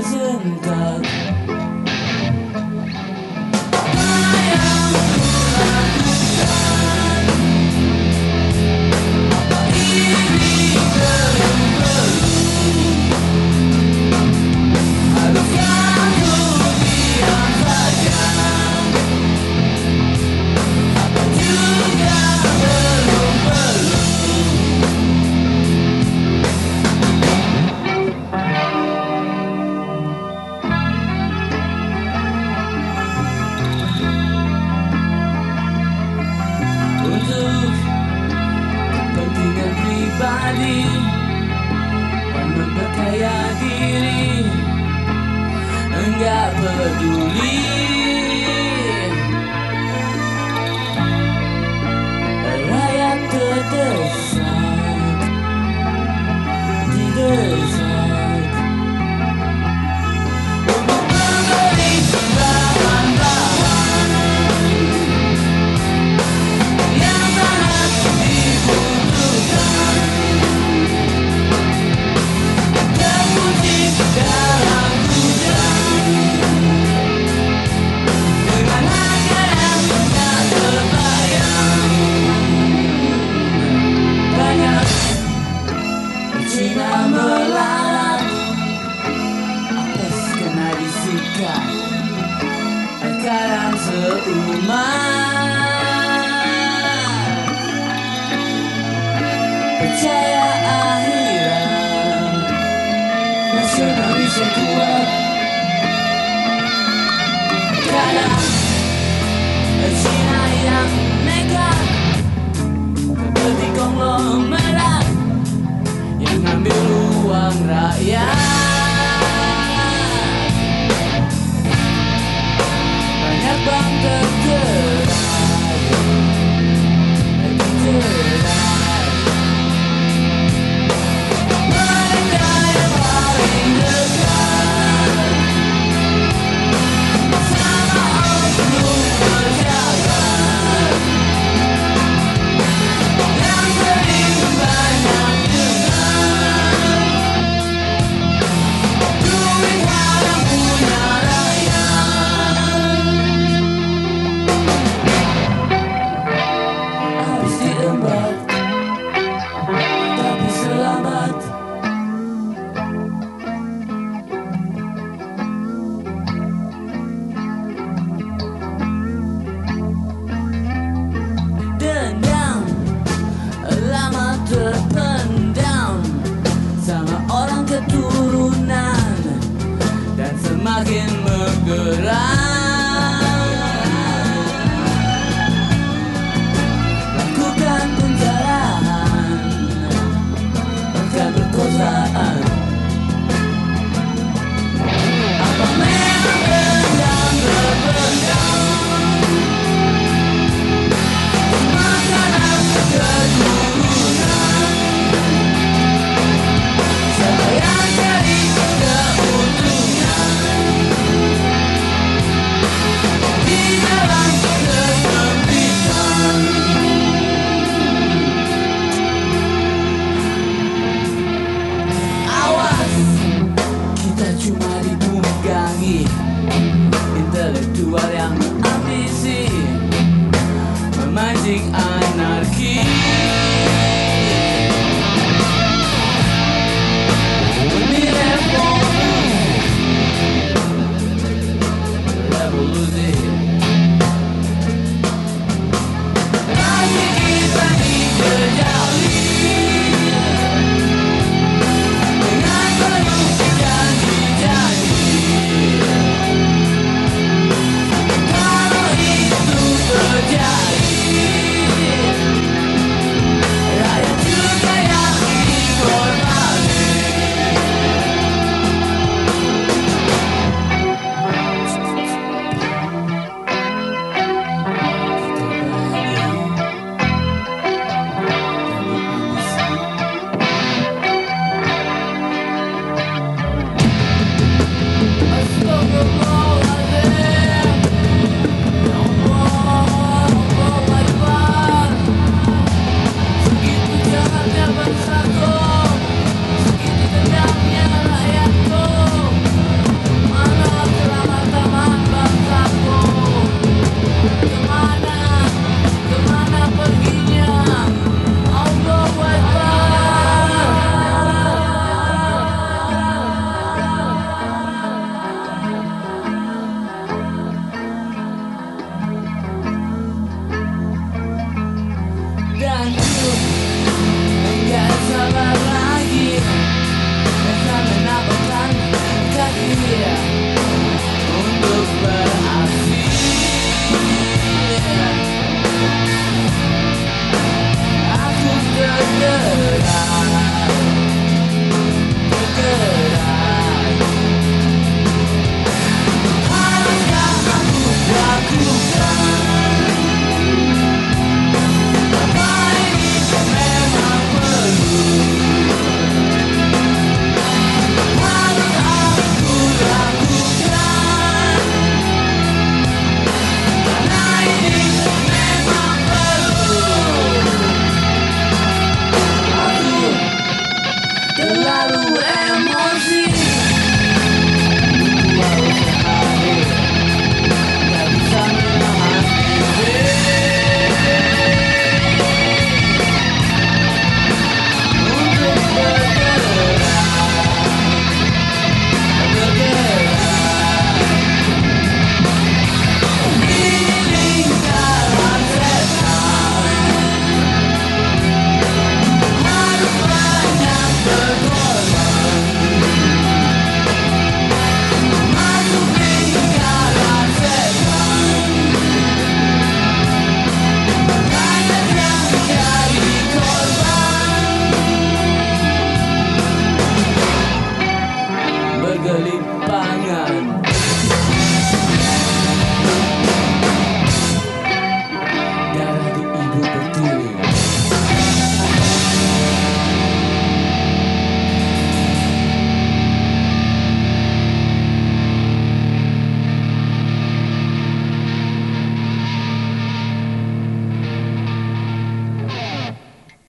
isn't done saya akhirat Nasional bisa kuat Dalam zina yang